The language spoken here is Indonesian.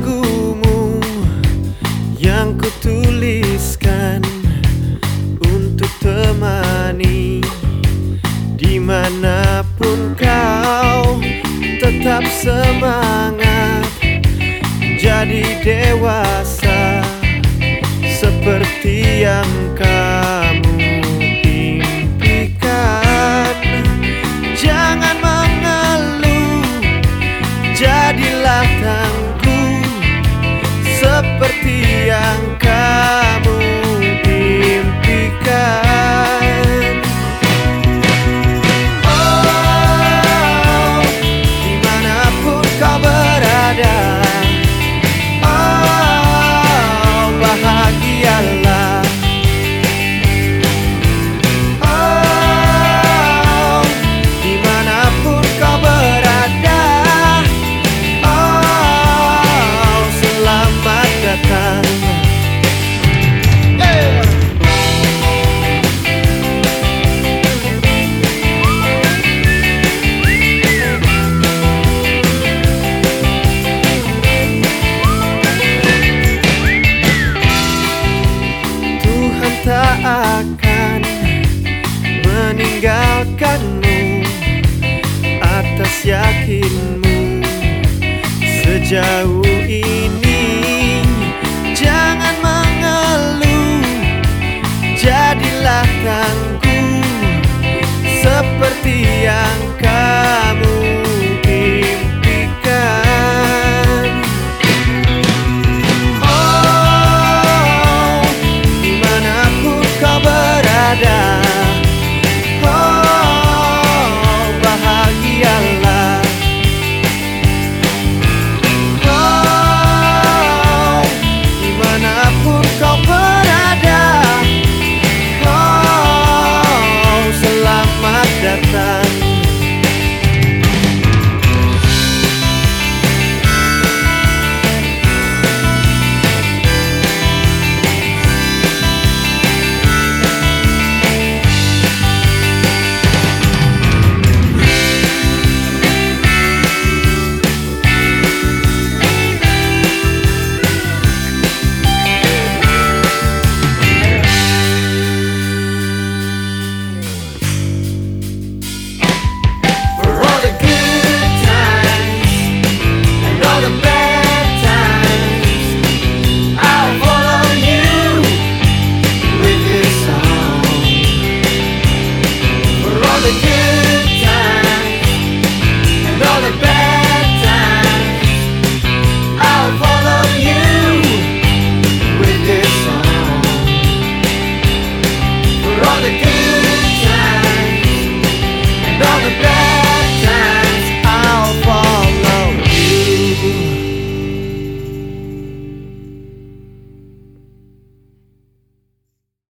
lagumu yang kutuliskan untuk temani di mana pun kau tetap semangat jadi dewasa seperti yang kamu impikan. Jangan mengeluh jadilah tanggung seperti yang kamu impikan akan meninggalkanmu atas yakinmu sejauh ini. the game.